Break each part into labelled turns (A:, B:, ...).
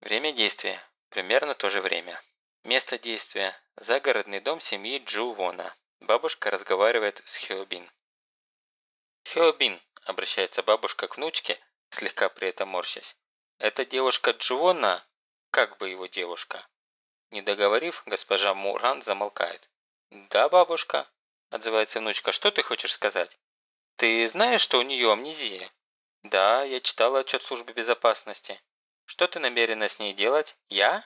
A: Время действия – примерно то же время. Место действия – загородный дом семьи Джу Вона. Бабушка разговаривает с Хёбин. «Хёбин», – обращается бабушка к внучке, слегка при этом морщась. «Это девушка Джуона? Как бы его девушка?» Не договорив, госпожа Муран замолкает. «Да, бабушка», – отзывается внучка, – «что ты хочешь сказать?» «Ты знаешь, что у нее амнезия?» «Да, я читала отчет службы безопасности. Что ты намерена с ней делать? Я?»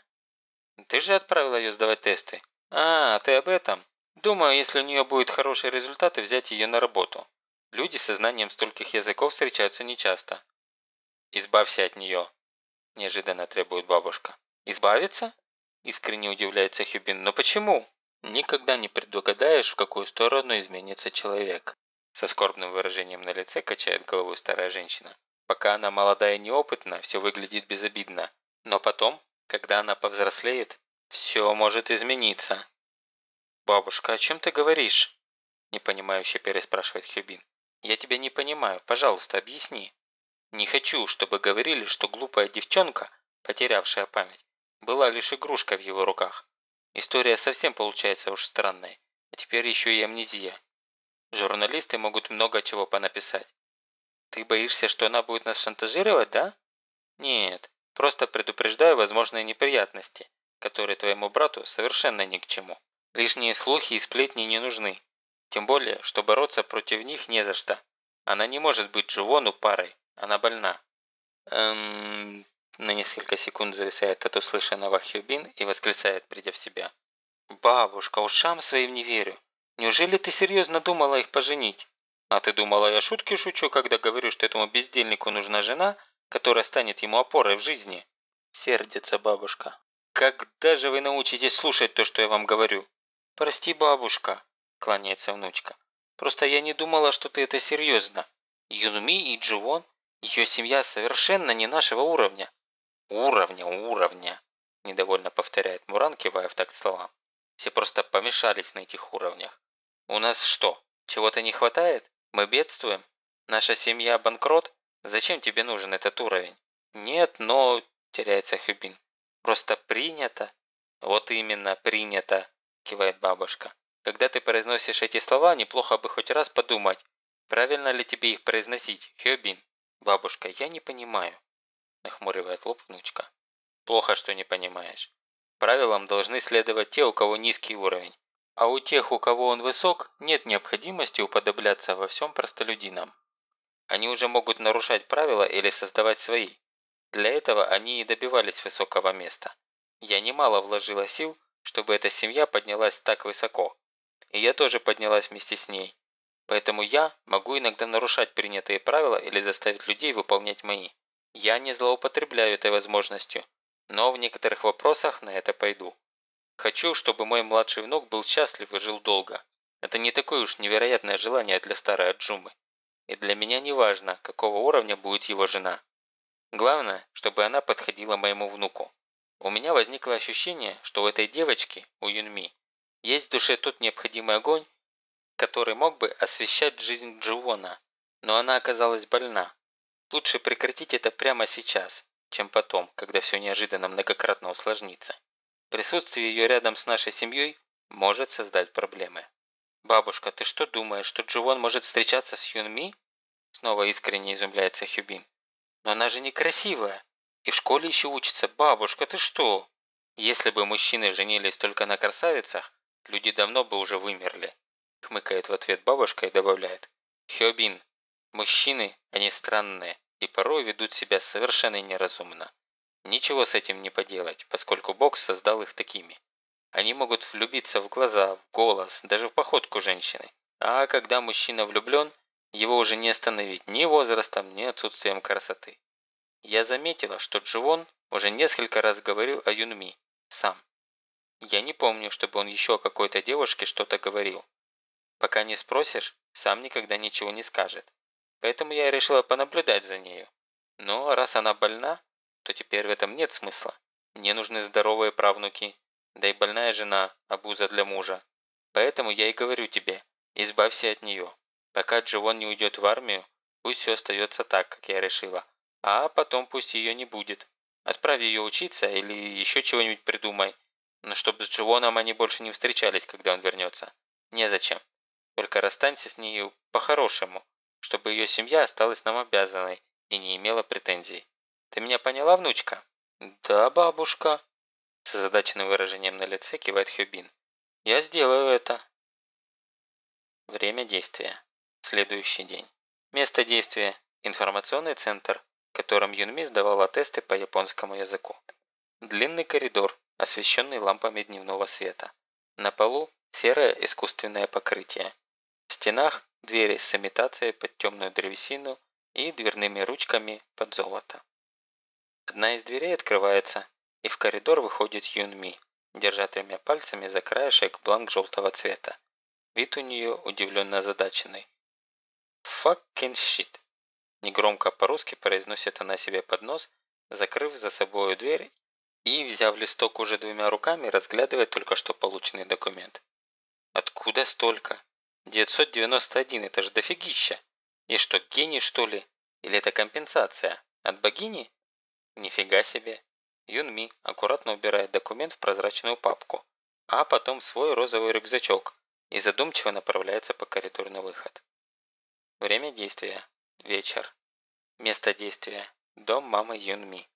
A: «Ты же отправила ее сдавать тесты». «А, ты об этом? Думаю, если у нее будут хорошие результаты, взять ее на работу. Люди со знанием стольких языков встречаются нечасто». «Избавься от нее», – неожиданно требует бабушка. «Избавиться?» – искренне удивляется Хюбин. «Но почему?» «Никогда не предугадаешь, в какую сторону изменится человек». Со скорбным выражением на лице качает головой старая женщина. Пока она молодая и неопытна, все выглядит безобидно. Но потом, когда она повзрослеет, все может измениться. «Бабушка, о чем ты говоришь?» Непонимающе переспрашивает Хюбин. «Я тебя не понимаю. Пожалуйста, объясни». «Не хочу, чтобы говорили, что глупая девчонка, потерявшая память, была лишь игрушкой в его руках. История совсем получается уж странной. А теперь еще и амнезия. Журналисты могут много чего понаписать. Ты боишься, что она будет нас шантажировать, да? Нет, просто предупреждаю возможные неприятности, которые твоему брату совершенно ни к чему. Лишние слухи и сплетни не нужны. Тем более, что бороться против них не за что. Она не может быть Джувону парой, она больна. Эм... На несколько секунд зависает от услышанного Хюбин и восклицает, придя в себя. «Бабушка, ушам своим не верю. Неужели ты серьезно думала их поженить? А ты думала, я шутки шучу, когда говорю, что этому бездельнику нужна жена, которая станет ему опорой в жизни? Сердится бабушка. Когда же вы научитесь слушать то, что я вам говорю? Прости, бабушка, кланяется внучка. Просто я не думала, что ты это серьезно. Юнми и Дживон, ее семья совершенно не нашего уровня. Уровня, уровня, недовольно повторяет Муран, кивая в такт словам. Все просто помешались на этих уровнях. У нас что, чего-то не хватает? Мы бедствуем? Наша семья банкрот? Зачем тебе нужен этот уровень? Нет, но... Теряется Хюбин. Просто принято. Вот именно, принято, кивает бабушка. Когда ты произносишь эти слова, неплохо бы хоть раз подумать, правильно ли тебе их произносить, Хёбин. Бабушка, я не понимаю, нахмуривает лоб внучка. Плохо, что не понимаешь. Правилам должны следовать те, у кого низкий уровень. А у тех, у кого он высок, нет необходимости уподобляться во всем простолюдинам. Они уже могут нарушать правила или создавать свои. Для этого они и добивались высокого места. Я немало вложила сил, чтобы эта семья поднялась так высоко. И я тоже поднялась вместе с ней. Поэтому я могу иногда нарушать принятые правила или заставить людей выполнять мои. Я не злоупотребляю этой возможностью, но в некоторых вопросах на это пойду. Хочу, чтобы мой младший внук был счастлив и жил долго. Это не такое уж невероятное желание для старой Аджумы. И для меня не важно, какого уровня будет его жена. Главное, чтобы она подходила моему внуку. У меня возникло ощущение, что у этой девочки, у Юнми, есть в душе тот необходимый огонь, который мог бы освещать жизнь Дживона, но она оказалась больна. Лучше прекратить это прямо сейчас, чем потом, когда все неожиданно многократно усложнится. Присутствие ее рядом с нашей семьей может создать проблемы. «Бабушка, ты что думаешь, что Дживон может встречаться с Юнми?» Снова искренне изумляется Хюбин. «Но она же некрасивая. И в школе еще учится. Бабушка, ты что?» «Если бы мужчины женились только на красавицах, люди давно бы уже вымерли», хмыкает в ответ бабушка и добавляет. «Хёбин, мужчины, они странные и порой ведут себя совершенно неразумно. Ничего с этим не поделать, поскольку Бог создал их такими. Они могут влюбиться в глаза, в голос, даже в походку женщины. А когда мужчина влюблен, его уже не остановить ни возрастом, ни отсутствием красоты. Я заметила, что Дживон уже несколько раз говорил о Юнми, сам. Я не помню, чтобы он еще о какой-то девушке что-то говорил. Пока не спросишь, сам никогда ничего не скажет. Поэтому я решила понаблюдать за нею. Но раз она больна, то теперь в этом нет смысла. Мне нужны здоровые правнуки, да и больная жена – обуза для мужа. Поэтому я и говорю тебе, избавься от нее. Пока Дживон не уйдет в армию, пусть все остается так, как я решила. А потом пусть ее не будет. Отправь ее учиться или еще чего-нибудь придумай. Но чтобы с Дживоном они больше не встречались, когда он вернется. Незачем. Только расстанься с нею по-хорошему, чтобы ее семья осталась нам обязанной и не имела претензий. Ты меня поняла, внучка? Да, бабушка. С озадаченным выражением на лице кивает Хюбин. Я сделаю это. Время действия. Следующий день. Место действия. Информационный центр, в котором Юнми сдавала тесты по японскому языку. Длинный коридор, освещенный лампами дневного света. На полу серое искусственное покрытие. В стенах двери с имитацией под темную древесину и дверными ручками под золото. Одна из дверей открывается, и в коридор выходит Юнми, держа тремя пальцами за краешек бланк желтого цвета. Вид у нее удивленно озадаченный. «Fucking shit!» Негромко по-русски произносит она себе под нос, закрыв за собою дверь и, взяв листок уже двумя руками, разглядывает только что полученный документ. Откуда столько? 991, это же дофигища. И что, гений что ли? Или это компенсация? От богини? Нифига себе. Юнми аккуратно убирает документ в прозрачную папку, а потом свой розовый рюкзачок и задумчиво направляется по коридору на выход. Время действия. Вечер. Место действия. Дом мамы Юнми.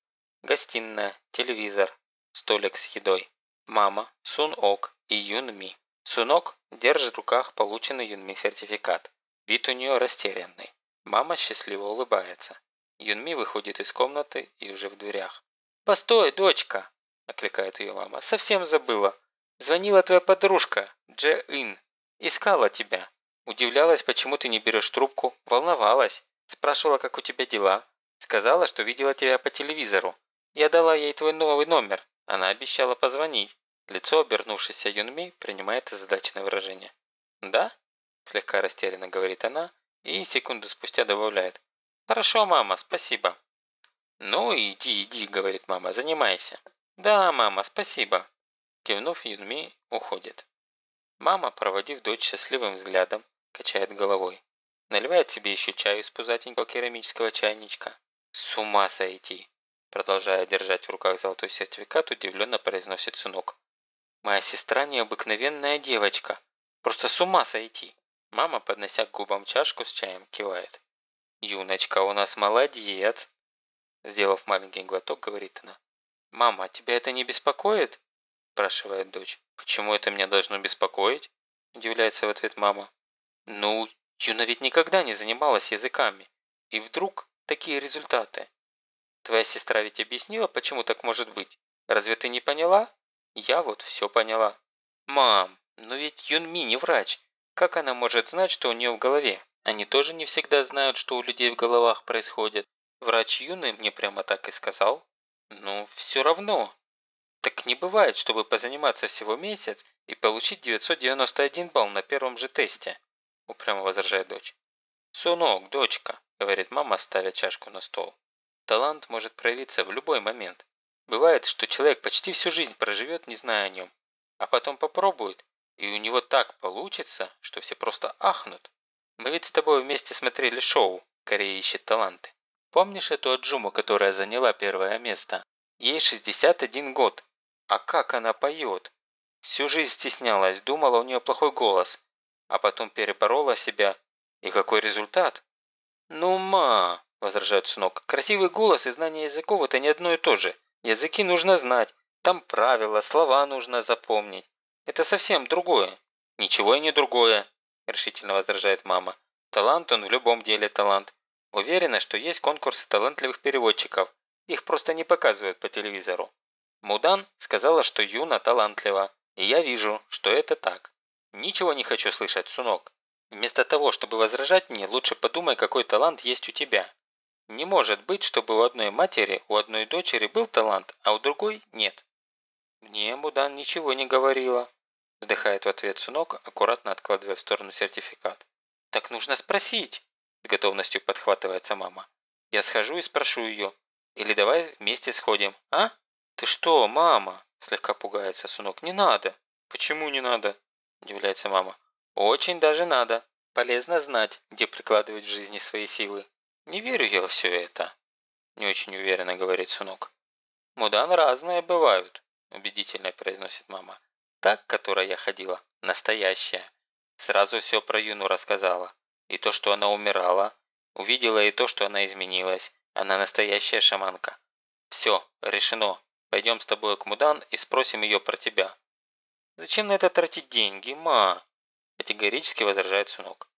A: Гостиная, телевизор, столик с едой. Мама, Сун Ок и Юнми. Сунок держит в руках полученный Юнми сертификат. Вид у нее растерянный. Мама счастливо улыбается. Юнми выходит из комнаты и уже в дверях. «Постой, дочка!» – окликает ее мама. «Совсем забыла. Звонила твоя подружка, Дже Ин. Искала тебя. Удивлялась, почему ты не берешь трубку. Волновалась. Спрашивала, как у тебя дела. Сказала, что видела тебя по телевизору. Я дала ей твой новый номер. Она обещала позвонить. Лицо обернувшейся Юнми принимает озадаченное выражение. «Да?» – слегка растерянно говорит она и секунду спустя добавляет. «Хорошо, мама, спасибо». «Ну, иди, иди», – говорит мама, – «занимайся». «Да, мама, спасибо». Кивнув, Юнми уходит. Мама, проводив дочь счастливым взглядом, качает головой. Наливает себе еще чаю из пузатенького керамического чайничка. С ума сойти! Продолжая держать в руках золотой сертификат, удивленно произносит сынок. Моя сестра необыкновенная девочка. Просто с ума сойти. Мама, поднося к губам чашку с чаем, кивает. Юночка у нас молодец. Сделав маленький глоток, говорит она. «Мама, а тебя это не беспокоит?» спрашивает дочь. «Почему это меня должно беспокоить?» удивляется в ответ мама. «Ну, Юна ведь никогда не занималась языками. И вдруг такие результаты. Твоя сестра ведь объяснила, почему так может быть? Разве ты не поняла?» Я вот все поняла. Мам, но ведь Юнми не врач. Как она может знать, что у нее в голове? Они тоже не всегда знают, что у людей в головах происходит. Врач Юны мне прямо так и сказал. Ну, все равно. Так не бывает, чтобы позаниматься всего месяц и получить 991 балл на первом же тесте. Упрямо возражает дочь. «Сунок, дочка», – говорит мама, ставя чашку на стол. «Талант может проявиться в любой момент. Бывает, что человек почти всю жизнь проживет, не зная о нем, а потом попробует, и у него так получится, что все просто ахнут. Мы ведь с тобой вместе смотрели шоу «Корея ищет таланты». Помнишь эту Аджуму, которая заняла первое место? Ей 61 год. А как она поет? Всю жизнь стеснялась, думала, у нее плохой голос. А потом переборола себя. И какой результат? «Ну, ма!» – возражает сынок. «Красивый голос и знание языков – это не одно и то же. Языки нужно знать, там правила, слова нужно запомнить. Это совсем другое. Ничего и не другое, решительно возражает мама. Талант он в любом деле талант. Уверена, что есть конкурсы талантливых переводчиков. Их просто не показывают по телевизору. Мудан сказала, что Юна талантлива, и я вижу, что это так. Ничего не хочу слышать, Сунок. Вместо того, чтобы возражать мне, лучше подумай, какой талант есть у тебя. Не может быть, чтобы у одной матери, у одной дочери был талант, а у другой нет. Мне Мудан ничего не говорила. Вздыхает в ответ сынок, аккуратно откладывая в сторону сертификат. Так нужно спросить. С готовностью подхватывается мама. Я схожу и спрошу ее. Или давай вместе сходим, а? Ты что, мама? Слегка пугается сынок. Не надо. Почему не надо? Удивляется мама. Очень даже надо. Полезно знать, где прикладывать в жизни свои силы. «Не верю я во все это», – не очень уверенно говорит Сунок. «Мудан разные бывают», – убедительно произносит мама. «Так, которая я ходила, настоящая. Сразу все про Юну рассказала. И то, что она умирала. Увидела и то, что она изменилась. Она настоящая шаманка. Все, решено. Пойдем с тобой к Мудан и спросим ее про тебя». «Зачем на это тратить деньги, ма?» – категорически возражает Сунок.